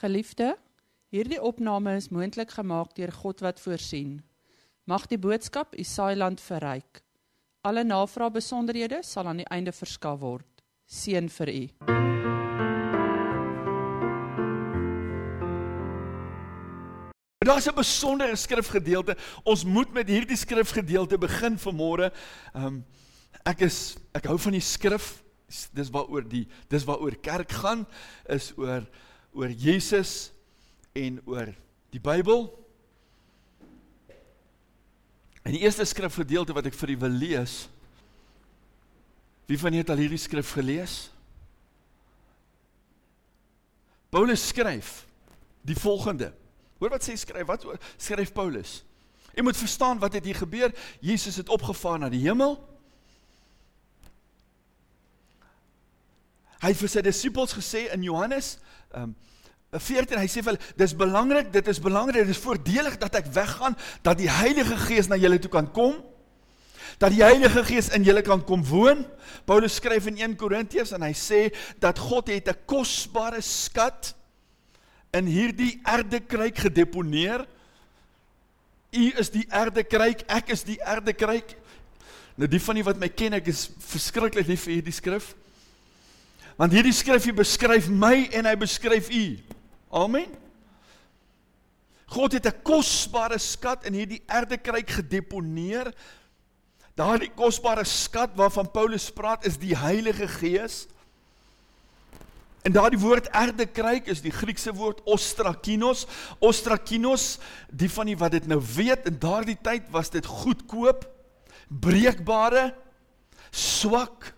Geliefde, hierdie opname is moontlik gemaak deur God wat voorsien. Mag die boodskap u saailand verryk. Alle navrae besonderhede sal aan die einde verskaf word. Seën vir u. Daar's 'n besondere skrifgedeelte. Ons moet met hierdie skrifgedeelte begin vanmôre. Ehm um, ek is ek hou van die skrif. Dis waaroor die dis waaroor kerk gaan is oor oor Jesus en oor die Bybel. En die eerste skrifgedeelte wat ek vir julle wil lees. Wie van julle het al hierdie skrif gelees? Paulus skryf die volgende. Hoor wat sê skryf? Wat skryf Paulus? Jy moet verstaan wat het hier gebeur. Jesus het opgevaar na die hemel. Hy vir sy disippels gesê in Johannes um, 14 hy sê vir hulle dis belangrik dit is belangrik dit is voordelig dat ek weggaan dat die Heilige Gees na julle toe kan kom dat die Heilige Gees in julle kan kom woon. Paulus skryf in 1 Korintiërs en hy sê dat God het 'n kosbare skat in hierdie erdekruik gedeponeer. U is die erdekruik ek is die erdekruik. Nou die van die wat my ken ek is verskriklik lief vir hierdie skrif want hierdie skrifie beskryf my en hy beskryf u Amen. God het 'n kosbare skat in hierdie erdekruik gedeponeer. Daardie kosbare skat waarvan Paulus praat is die Heilige Gees. En daardie woord erdekruik is die Griekse woord ostrakinos. Ostrakinos, die van die wat dit nou weet, in daardie tyd was dit goedkoop, breekbare, swak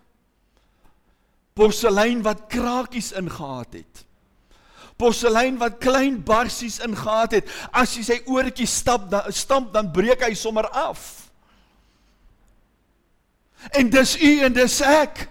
porselein wat krakies ingehaat het porselein wat klein barsies ingehaat het. As jy sy oortjie stap, dan stamp dan breek hy sommer af. En dis u en dis ek.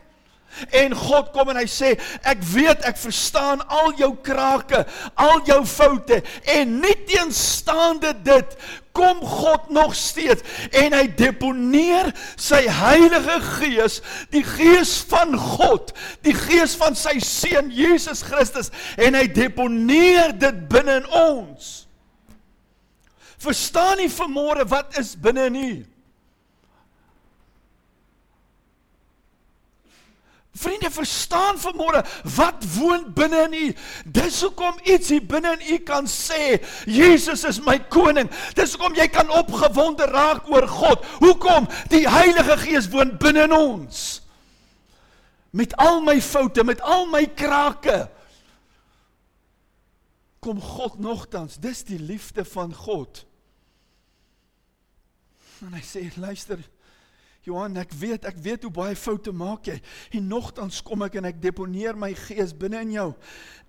En God kom en hy sê, ek weet, ek verstaan al jou krake, al jou foute en nie teenstaande dit kom God nog steeds en hy deponeer sy Heilige Gees, die Gees van God, die Gees van sy seun Jesus Christus en hy deponeer dit binne in ons. Verstaan nie vanmôre wat is binne in u? Vriende, verstaan vanmôre wat woon binne in u. Dis hoekom iets hier binne in u kan sê, Jesus is my koning. Dis hoekom jy kan opgewonde raak oor God. Hoekom? Die Heilige Gees woon binne in ons. Met al my foute, met al my krake. Kom God nogtans, dis die liefde van God. En hy sê, luister, Johan, ek weet, ek weet hoe baie foute maak jy. En nogtans kom ek en ek deponeer my gees binne in jou.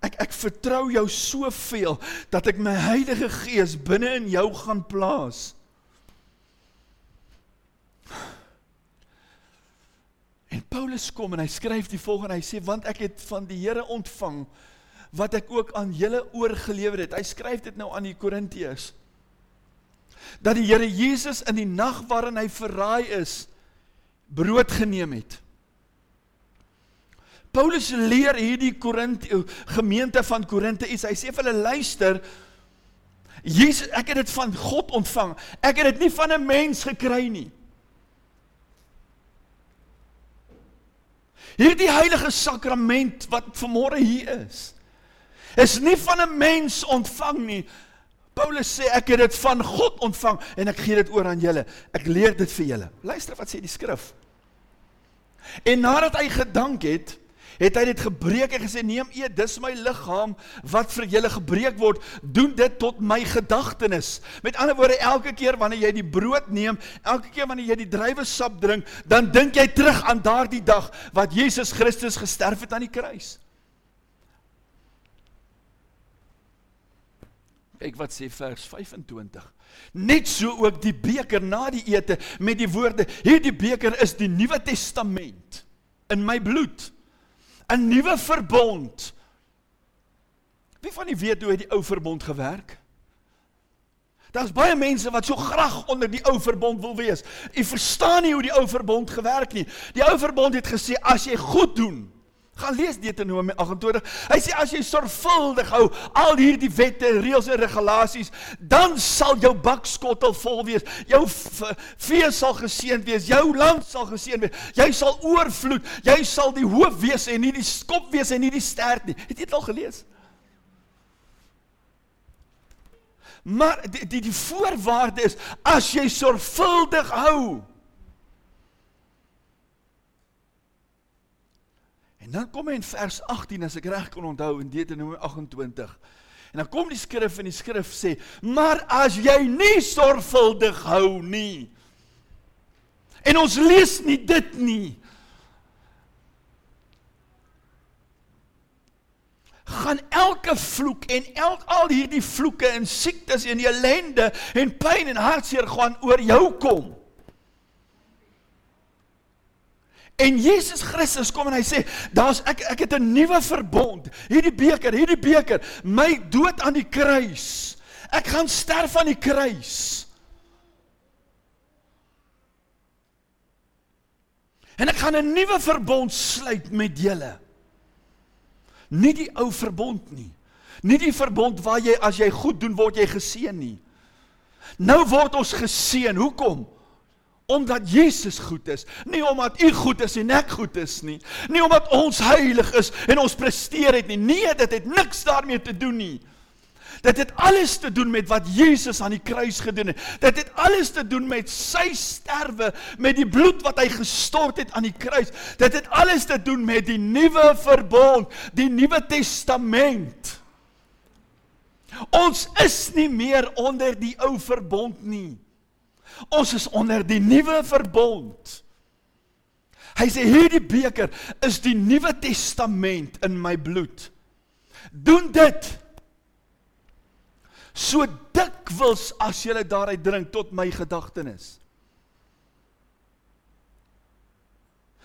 Ek ek vertrou jou soveel dat ek my Heilige Gees binne in jou gaan plaas. En Paulus kom en hy skryf die volgende, hy sê want ek het van die Here ontvang wat ek ook aan julle oorgelewer het. Hy skryf dit nou aan die Korintiërs. Dat die Here Jesus in die nag waarin hy verraai is, brood geneem het. Paulus leer hierdie Korint gemeente van Korinte iets. Hy sê vir hulle luister, Jesus, ek het dit van God ontvang. Ek het dit nie van 'n mens gekry nie. Hierdie heilige sakrament wat vanmôre hier is, is nie van 'n mens ontvang nie. Paulus sê ek het dit van God ontvang en ek gee dit oor aan julle. Ek leer dit vir julle. Luister wat sê die skrif. En nadat hy gedank het, het hy dit gebreek en gesê neem eet dis my liggaam wat vir julle gebreek word. Doen dit tot my gedagtenis. Met ander woorde elke keer wanneer jy die brood neem elke keer wanneer jy die druiwesap drink dan dink jy terug aan daardie dag wat Jesus Christus gesterf het aan die kruis kyk wat sê vers 25 Net so ook die beker na die ete met die woorde: Hierdie beker is die Nuwe Testament in my bloed. 'n Nuwe verbond. Wie van julle weet hoe het die ou verbond gewerk? Daar's baie mense wat so graag onder die ou verbond wil wees. U verstaan nie hoe die ou verbond gewerk nie. Die ou verbond het gesê as jy goed doen, Gaan lees Deuteronomium 28. Hy sê as jy sorgvuldig hou al hierdie wette, reëls en regulasies, dan sal jou bakskottel vol wees. Jou vee sal geseënd wees, jou land sal geseënd wees. Jy sal oorvloed. Jy sal die hoof wees en nie die kop wees en nie die stert nie. Het jy dit al gelees? Maar die die, die voorwaarde is as jy sorgvuldig hou En dan kom hy in vers 18 as ek reg kon onthou in Deuteronomium 28. En dan kom die skrif en die skrif sê: "Maar as jy nie sorgvuldig hou nie." En ons lees nie dit nie. gaan elke vloek en elk al hierdie vloeke en siektes en ellende en pyn en hartseer gaan oor jou kom. En Jesus Christus kom en hy sê, daar's ek ek het 'n nuwe verbond. Hierdie beker, hierdie beker, my dood aan die kruis. Ek gaan sterf aan die kruis. En ek gaan 'n nuwe verbond sluit met julle. Nie die ou verbond nie. Nie die verbond waar jy as jy goed doen word jy geseën nie. Nou word ons geseën. Hoekom? Omdat Jesus goed is, nie omdat u goed is en ek goed is nie, nie omdat ons heilig is en ons presteer het nie. Nee, dit het niks daarmee te doen nie. Dit het alles te doen met wat Jesus aan die kruis gedoen het. Dit het alles te doen met sy sterwe, met die bloed wat hy gestort het aan die kruis. Dit het alles te doen met die nuwe verbond, die nuwe testament. Ons is nie meer onder die ou verbond nie. Ons is onder die nuwe verbond. Hy sê hierdie beker is die nuwe testament in my bloed. Doen dit so dikwels as jy daaruit drink tot my gedagtenis.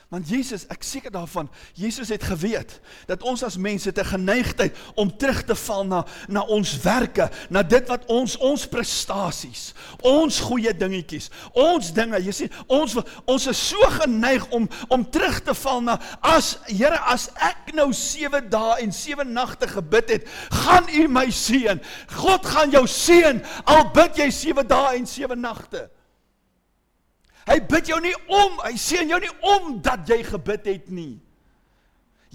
Want Jesus, ek seker daarvan, Jesus het geweet dat ons as mense te geneigtheid om terug te val na na ons werke, na dit wat ons ons prestasies, ons goeie dingetjies, ons dinge, jy sien, ons ons is so geneig om om terug te val na as Here, as ek nou 7 dae en 7 nagte gebid het, gaan U my seën. God gaan jou seën al bid jy 7 dae en 7 nagte. Hy bid jou nie om, hy seën jou nie omdat jy gebid het nie.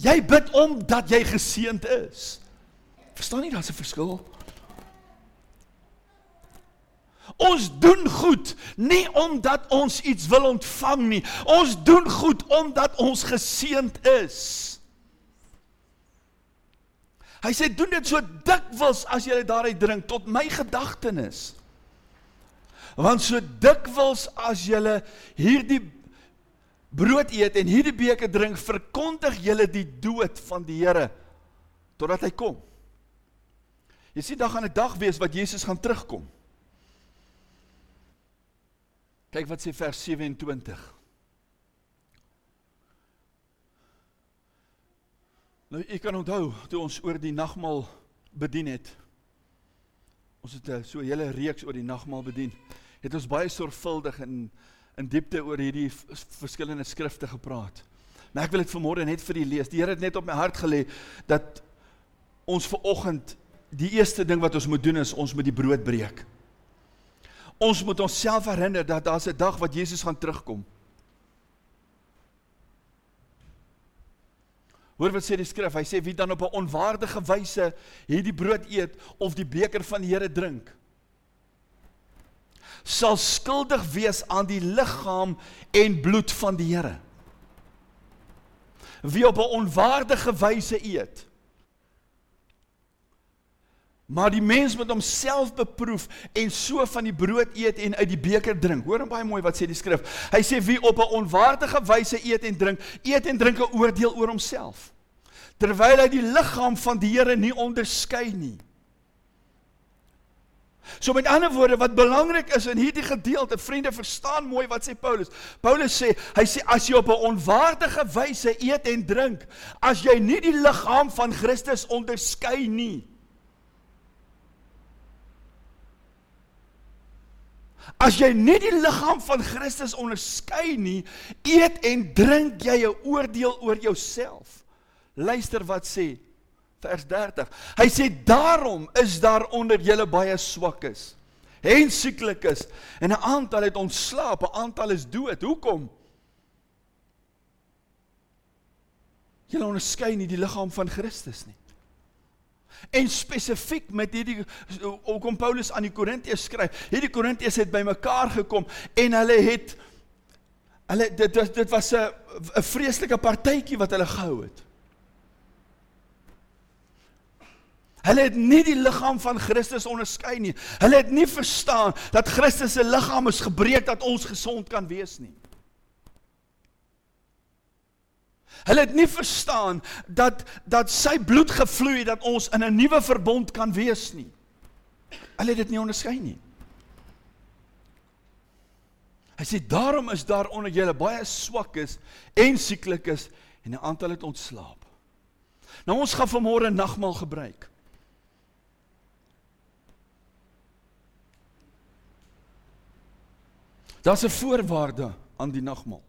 Jy bid omdat jy geseënd is. Verstaan jy daar's 'n verskil? Ons doen goed nie omdat ons iets wil ontvang nie. Ons doen goed omdat ons geseënd is. Hy sê doen dit so dikwels as jy daaruit drink tot my gedagtenis. Want so dikwels as julle hierdie brood eet en hierdie beker drink, verkondig julle die dood van die Here totdat hy kom. Jy sien dan gaan 'n dag wees wat Jesus gaan terugkom. Kyk wat sê vers 27. Nou ek kan onthou toe ons oor die nagmaal bedien het. Ons het so 'n hele reeks oor die nagmaal bedien het ons baie sorgvuldig in in diepte oor hierdie verskillende skrifte gepraat. Maar ek wil dit vanmôre net vir u lees. Die Here het net op my hart gelê dat ons ver oggend die eerste ding wat ons moet doen is ons moet die brood breek. Ons moet onsself herinner dat daar's 'n dag wat Jesus gaan terugkom. Hoor wat sê die skrif? Hy sê wie dan op 'n onwaardige wyse hierdie brood eet of die beker van die Here drink, sal skuldig wees aan die liggaam en bloed van die Here. Wie op 'n onwaardige wyse eet. Maar die mens moet homself beproef en so van die brood eet en uit die beker drink. Hoor hom baie mooi wat sê die skrif. Hy sê wie op 'n onwaardige wyse eet en drink, eet en drink 'n oordeel oor homself. Terwyl hy die liggaam van die Here nie onderskei nie. So met ander woorde wat belangrik is in hierdie gedeelte, vriende, verstaan mooi wat sê Paulus. Paulus sê, hy sê as jy op 'n onwaardige wyse eet en drink, as jy nie die liggaam van Christus onderskei nie. As jy nie die liggaam van Christus onderskei nie, eet en drink jy 'n oordeel oor jouself. Luister wat sê vers 30. Hy sê daarom is daar onder julle baie swakkes en sieklikes en 'n aantal het ontslaap, 'n aantal is dood. Hoekom? Julle onderskei nie die liggaam van Christus nie. En spesifiek met hierdie hoekom Paulus aan die Korintiërs skryf. Hierdie Korintiërs het bymekaar gekom en hulle het hulle dit dit, dit was 'n 'n vreeslike partytjie wat hulle gehou het. Hulle het nie die liggaam van Christus onderskei nie. Hulle het nie verstaan dat Christus se liggaam is gebreek dat ons gesond kan wees nie. Hulle het nie verstaan dat dat sy bloed gevloei het dat ons in 'n nuwe verbond kan wees nie. Hulle het dit nie onderskei nie. Hy sê daarom is daar onder julle baie swakkes en sieklikes en 'n aantal het ontslaap. Nou ons gaan vanmôre nagmaal gebruik. Daar's 'n voorwaarde aan die nagmaal.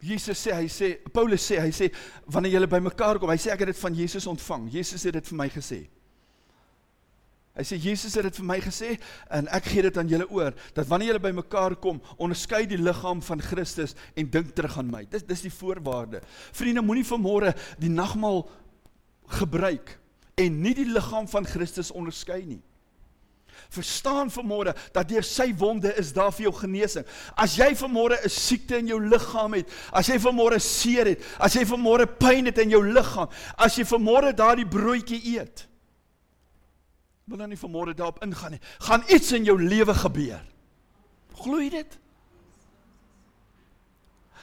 Jesus sê, hy sê, Paulus sê, hy sê wanneer julle bymekaar kom, hy sê ek het dit van Jesus ontvang. Jesus het dit vir my gesê. Hy sê Jesus het dit vir my gesê en ek gee dit aan julle oor dat wanneer julle bymekaar kom, onderskei die liggaam van Christus en dink terug aan my. Dis dis die voorwaarde. Vriende, moenie vanmôre die nagmaal gebruik en nie die liggaam van Christus onderskei nie. Verstaan vanmôre dat deur sy wonde is daar vir jou genesing. As jy vanmôre 'n siekte in jou liggaam het, as jy vanmôre seer het, as jy vanmôre pyn het in jou liggaam, as jy vanmôre daardie broodjie eet, wil dan nie vanmôre daarop ingaan nie. Gaan iets in jou lewe gebeur. Glo jy dit?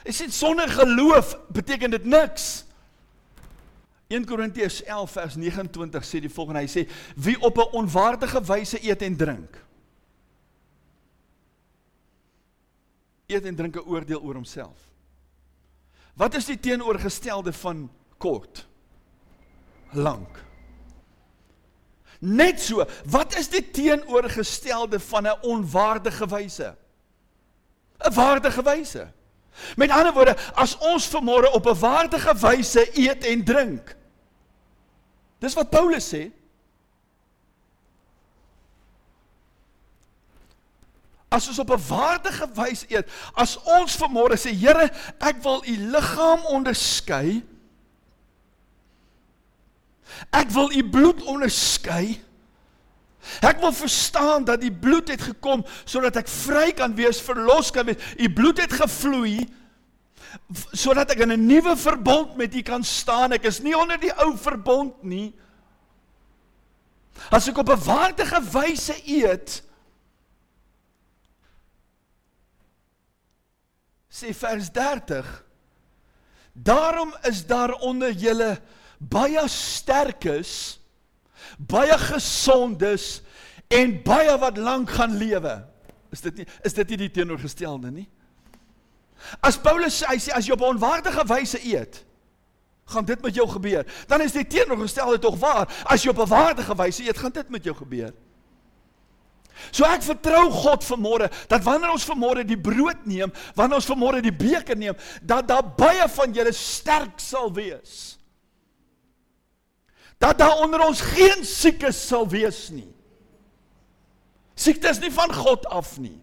Is dit sonder geloof beteken dit niks? 1 Korintiërs 11 vers 29 sê die volgende hy sê wie op 'n onwaardige wyse eet en drink eet en drink 'n oordeel oor homself. Wat is die teenoorgestelde van kort? Lank. Net so, wat is die teenoorgestelde van 'n onwaardige wyse? 'n Waardige wyse. Met ander woorde, as ons vanmôre op 'n waardige wyse eet en drink, Dis wat Paulus sê. As ons op 'n waardige wyse eet, as ons vanmôre sê Here, ek wil u liggaam onderskei. Ek wil u bloed onderskei. Ek wil verstaan dat die bloed het gekom sodat ek vry kan wees, verlos kan wees. U bloed het gevloei sodat ek in 'n nuwe verbond met U kan staan. Ek is nie onder die ou verbond nie. As ek op 'n waardige wyse eet, sê vers 30, daarom is daar onder julle baie sterkes, baie gesondes en baie wat lank gaan lewe. Is dit nie is dit nie die teenoorgestelde nie? As Paulus sê hy sê as jy op 'n onwaardige wyse eet, gaan dit met jou gebeur. Dan is die teenoorgestelde tog waar. As jy op 'n waardige wyse eet, gaan dit met jou gebeur. So ek vertrou God vanmôre dat wanneer ons vanmôre die brood neem, wanneer ons vanmôre die beker neem, dat daar baie van julle sterk sal wees. Dat daar onder ons geen siekes sal wees nie. Siekte is nie van God af nie.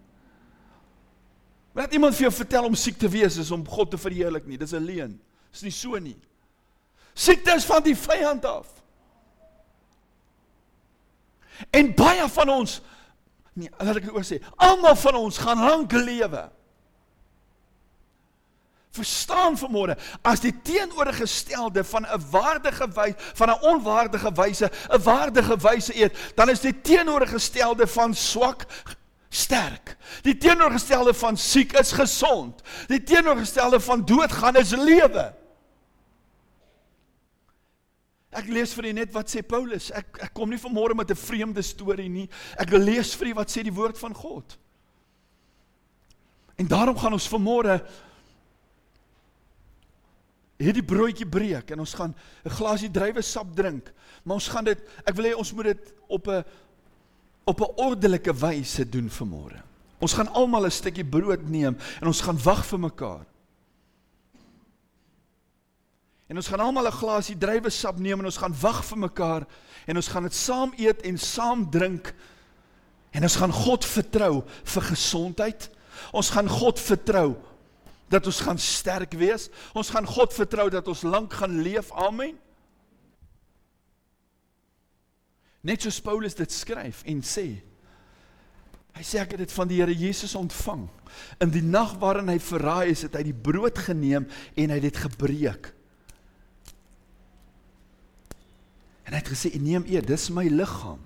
Wat iemand vir jou vertel om siek te wees is om God te verheerlik nie. Dis 'n leuen. Dis nie so nie. Siekte is van die vyand af. En baie van ons nee, laat ek oor sê, almal van ons gaan lank lewe. Verstaan vanmôre, as die teenoorgestelde van 'n waardige wyse van 'n onwaardige wyse, 'n waardige wyse eet, dan is die teenoorgestelde van swak sterk. Die teenoorgestelde van siek is gesond. Die teenoorgestelde van doodgaan is lewe. Ek lees vir u net wat sê Paulus. Ek ek kom nie vanmôre met 'n vreemde storie nie. Ek lees vir u wat sê die woord van God. En daarom gaan ons vanmôre hierdie broodjie breek en ons gaan 'n glasie druiwesap drink. Maar ons gaan dit ek wil hê ons moet dit op 'n op 'n ordelike wyse doen vanmôre. Ons gaan almal 'n stukkie brood neem en ons gaan wag vir mekaar. En ons gaan almal 'n glasie druiwesap neem en ons gaan wag vir mekaar en ons gaan dit saam eet en saam drink. En ons gaan God vertrou vir gesondheid. Ons gaan God vertrou dat ons gaan sterk wees. Ons gaan God vertrou dat ons lank gaan leef. Amen. Net soos Paulus dit skryf en sê. Hy sê ek het dit van die Here Jesus ontvang. In die nag waarin hy verraai is, het hy die brood geneem en hy het dit gebreek. En hy het gesê: "Neem eet, dis my liggaam."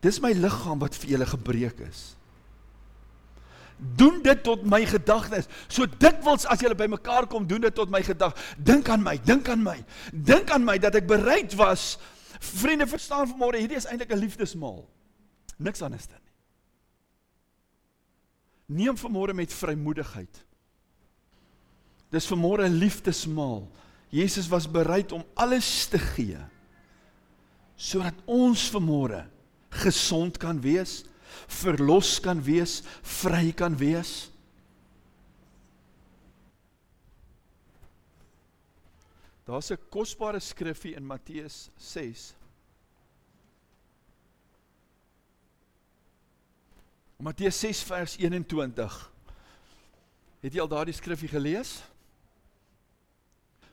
Dis my liggaam wat vir julle gebreek is. Doen dit tot my gedagtes. So dikwels as julle bymekaar kom, doen dit tot my gedagtes. Dink aan my, dink aan my. Dink aan my dat ek bereid was. Vriende, verstaan vanmôre, hierdie is eintlik 'n liefdesmaal. Niks anders dan nie. Neem vanmôre met vrymoedigheid. Dis vanmôre 'n liefdesmaal. Jesus was bereid om alles te gee sodat ons vanmôre gesond kan wees, verlos kan wees, vry kan wees. Daar's 'n kosbare skriffie in Matteus 6. Matteus 6 vers 21. Het jy al daardie skriffie gelees?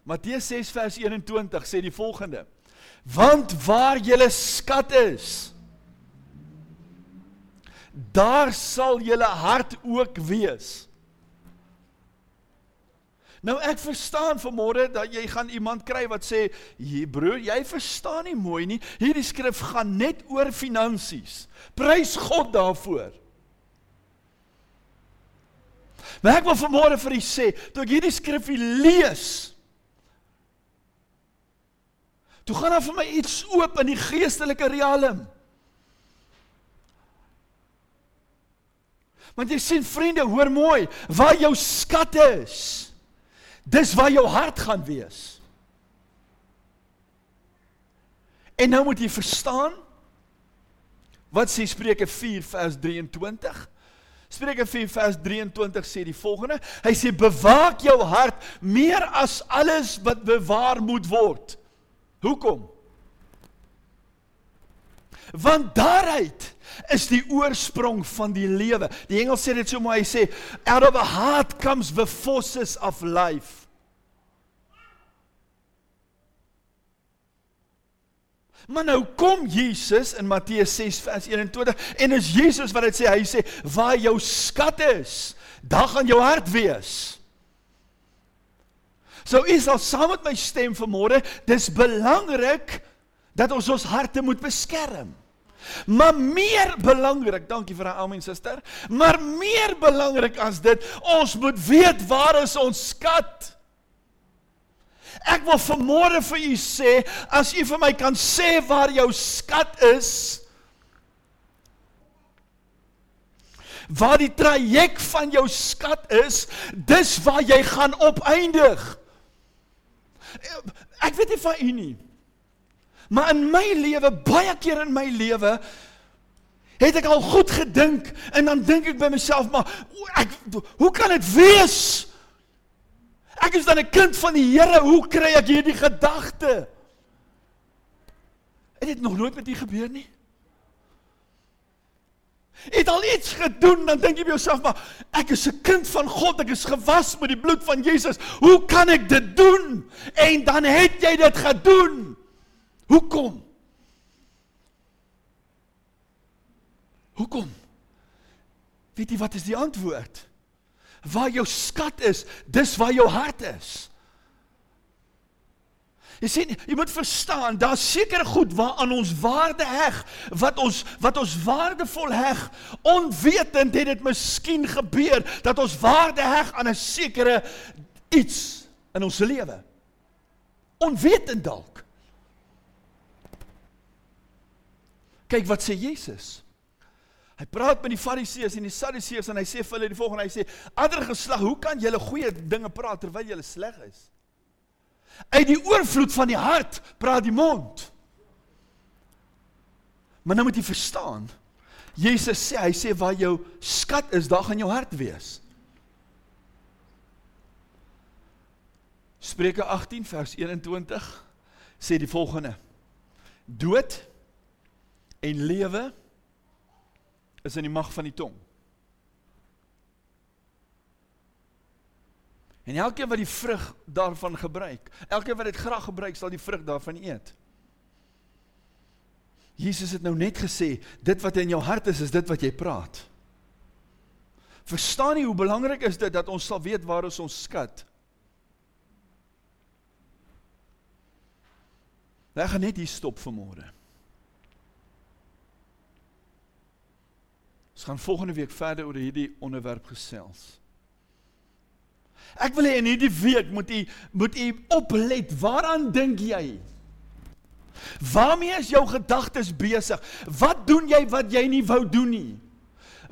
Matteus 6 vers 21 sê die volgende: Want waar julle skat is, daar sal julle hart ook wees. Nou ek verstaan vanmôre dat jy gaan iemand kry wat sê, "Jy broer, jy verstaan nie mooi nie. Hierdie skrif gaan net oor finansies. Prys God daarvoor." Maar ek wil vanmôre vir u sê, toe ek hierdie skrifgie lees, toe gaan daar vir my iets oop in die geestelike riem. Want jy sien vriende, hoor mooi, waar jou skatte is, dis waar jou hart gaan wees. En nou moet jy verstaan wat sê Spreuke 4 vers 23? Spreuke 4 vers 23 sê die volgende: Hy sê bewaak jou hart meer as alles wat bewaar moet word. Hoekom? Want daaruit is die oorsprong van die lewe. Die Engels sê dit so mooi, hy sê out of a heart comes the forces of life. Maar nou kom Jesus in Matteus 6 vers 21 en is Jesus wat dit sê, hy sê waar jou skat is, daar gaan jou hart wees. So is al saam met my stem vanmôre, dis belangrik dat ons ons harte moet beskerm. Maar meer belangrik, dankie vir daai amen suster. Maar meer belangrik as dit, ons moet weet waar is ons skat? Ek wil vanmôre vir u sê, as u vir my kan sê waar jou skat is, waar die traject van jou skat is, dis waar jy gaan opeindig. Ek weet nie van u nie. Maar in my lewe, baie keer in my lewe, het ek al goed gedink en dan dink ek by myself, maar ek hoe kan dit wees? Ek is dan 'n kind van die Here, hoe kry ek hierdie gedagte? Het dit nog nooit met u gebeur nie? Het al iets gedoen, dan dink jy by jouself, maar ek is 'n kind van God, ek is gewas met die bloed van Jesus. Hoe kan ek dit doen? En dan het jy dit gedoen. Hoekom? Hoekom? Weet jy wat is die antwoord? Waar jou skat is, dis waar jou hart is. Jy sien, jy moet verstaan, daar's sekere goed waaraan ons waarde heg, wat ons wat ons waardevol heg, onwetend het dit miskien gebeur dat ons waarde heg aan 'n sekere iets in ons lewe. Onwetend dalk. Kyk wat sê Jesus. Hy praat met die Fariseërs en die Sadduseërs en hy sê vir hulle die volgende, hy sê: "Ander geslag, hoe kan julle goeie dinge praat terwyl julle sleg is? Uit die oorvloed van die hart praat die mond." Maar nou moet jy verstaan. Jesus sê, hy sê waar jou skat is, daar gaan jou hart wees. Spreuke 18 vers 21 sê die volgende: Dood en lewe is in die mag van die tong. En elkeen wat die vrug daarvan gebruik, elkeen wat dit graag gebruik, sal die vrug daarvan eet. Jesus het nou net gesê, dit wat in jou hart is, is dit wat jy praat. Verstaan jy hoe belangrik is dit dat ons sal weet waar is ons skat? Ek gaan net hier stop vir Ons gaan volgende week verder oor hierdie onderwerp gesels. Ek wil hê in hierdie week moet u moet u oplet. Waaraan dink jy? Waarmee is jou gedagtes besig? Wat doen jy wat jy nie wou doen nie?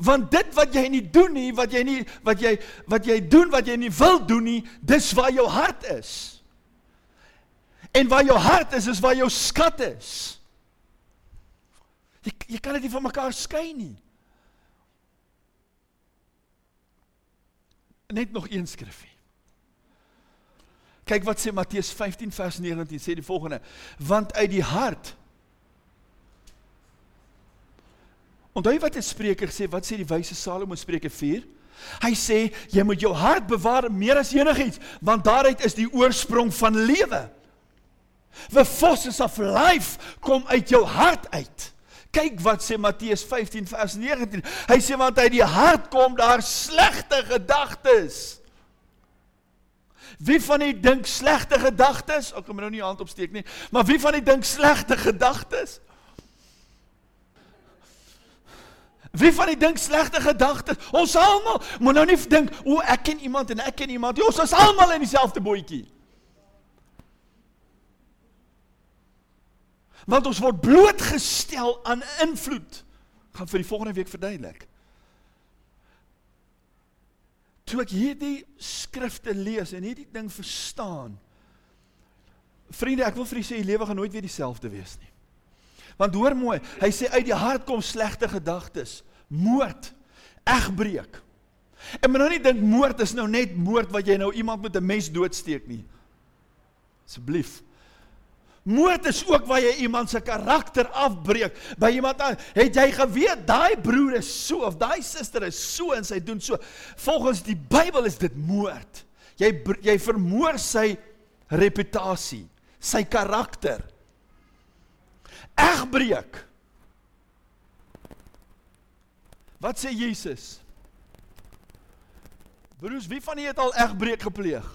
Want dit wat jy nie doen nie, wat jy nie wat jy wat jy doen wat jy nie wil doen nie, dis waar jou hart is. En waar jou hart is, is waar jou skat is. Jy jy kan dit nie van mekaar skei nie. Net nog een skrifgie. Kyk wat sê Matteus 15 vers 19 sê die volgende: Want uit die hart Onthou wat 'n spreker sê, wat sê die wyse Salomo Spreuke 4? Hy sê jy moet jou hart bewaar meer as enigiets, want daaruit is die oorsprong van lewe. The forces of life kom uit jou hart uit. Kyk wat sê Matteus 15 vers 19. Hy sê want uit die hart kom daar slegte gedagtes. Wie van u dink slegte gedagtes? Ek kan nou nie hand opsteek nie, maar wie van u dink slegte gedagtes? Wie van u dink slegte gedagtes? Ons almal moet nou nie dink o, ek ken iemand en ek ken iemand. Ons is almal in dieselfde bootjie. Want ons word blootgestel aan invloed. Gaan vir die volgende week verduidelik toe ek hierdie skrifte lees en hierdie ding verstaan. Vriende, ek wil vir julle sê, die lewe gaan nooit weer dieselfde wees nie. Want hoor mooi, hy sê uit die hart kom slegte gedagtes, moord, egbreek. En men nou nie dink moord is nou net moord wat jy nou iemand met 'n mes doodsteek nie. Asseblief. Moord is ook waar jy iemand se karakter afbreek. By iemand aan, het jy geweet daai broer is so of daai suster is so en sy doen so. Volgens die Bybel is dit moord. Jy jy vermoor sy reputasie, sy karakter. Egbreek. Wat sê Jesus? Broers, wie van julle het al egbreek gepleeg?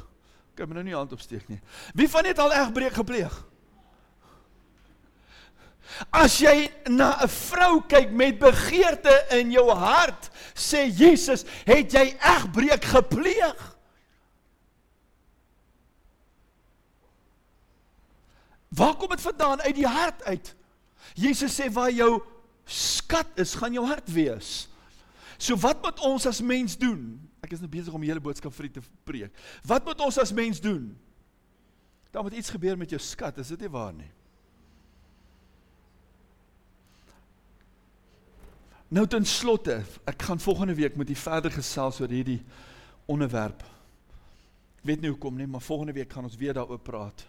Ek my nou nie hand opsteek nie. Wie van julle het al egbreek gepleeg? As jy na 'n vrou kyk met begeerte in jou hart, sê Jesus, het jy egbreek gepleeg. Waar kom dit vandaan uit die hart uit? Jesus sê waar jou skat is, gaan jou hart wees. So wat moet ons as mens doen? Ek is nou besig om die hele boodskap vir u te preek. Wat moet ons as mens doen? Daar moet iets gebeur met jou skat, is dit nie waar nie? Nou ten slotte, ek gaan volgende week met u verder gesels oor hierdie onderwerp. Ek weet nie hoekom nie, maar volgende week gaan ons weer daaroor praat.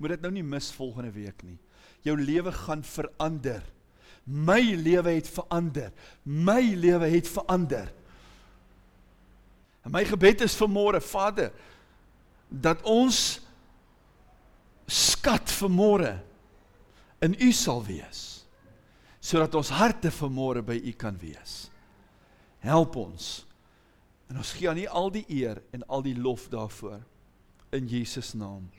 Moet dit nou nie mis volgende week nie. Jou lewe gaan verander. My lewe het verander. My lewe het verander. En my gebed is vir môre, Vader, dat ons skat vir môre in U sal wees sodat ons harte vanmôre by U kan wees. Help ons. En ons gee aan U al die eer en al die lof daarvoor in Jesus naam.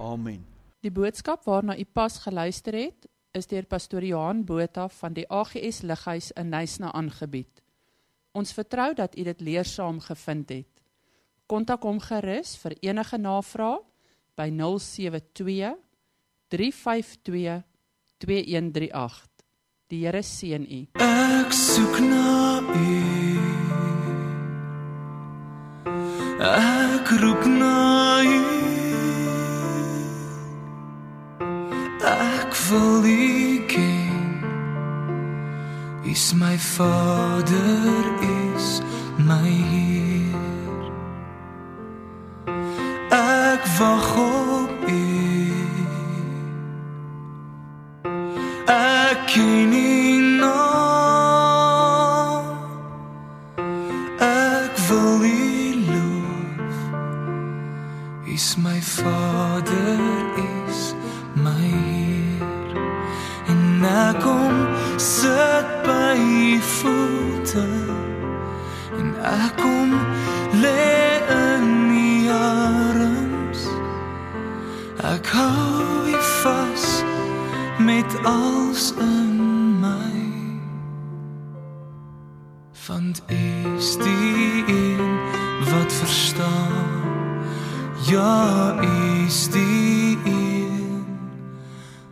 Amen. Die boodskap waarna u pas geluister het, is deur pastoor Johan Botha van die AGS Lighuis in Nysna aangebied. Ons vertrou dat u dit leersaam gevind het. Kontak hom gerus vir enige navrae by 072 352 2138. Die Here seën u. Ek soek na u. Ek roep na u. Ek wil u ken. Is my Vader is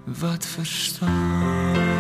wat verstaan.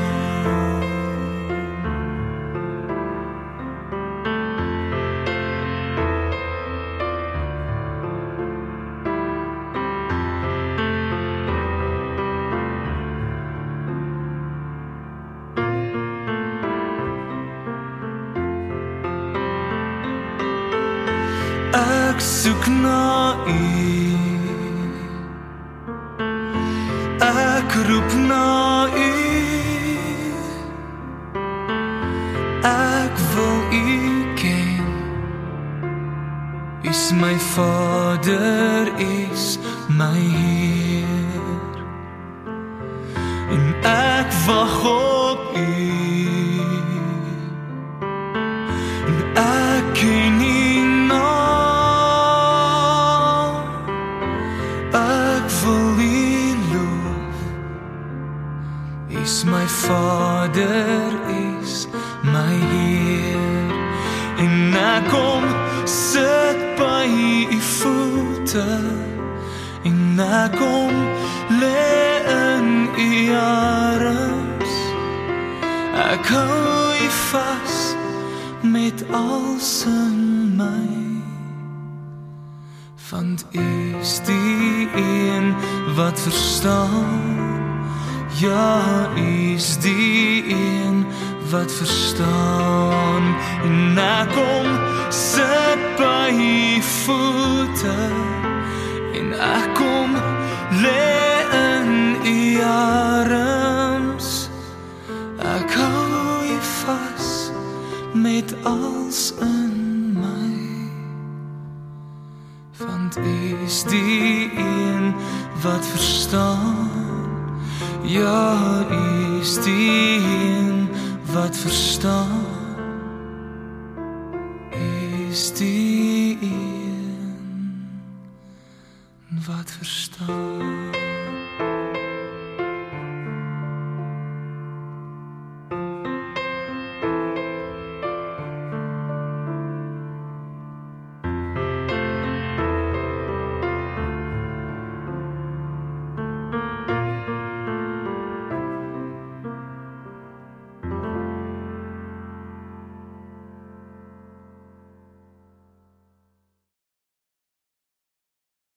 Vader, U is my Heer. En ek kom sit by U voete. En ek kom lê in U arms. Ek hou U vas met alles in my. Want U is die een wat verstaan. Ja, U is die een wat verstaan. En ek kom sit by U voete. En ek kom lê in U arms. Ek hou U vas met alles in my. Want U is die een wat verstaan. Ja, U is die een wat verstaan.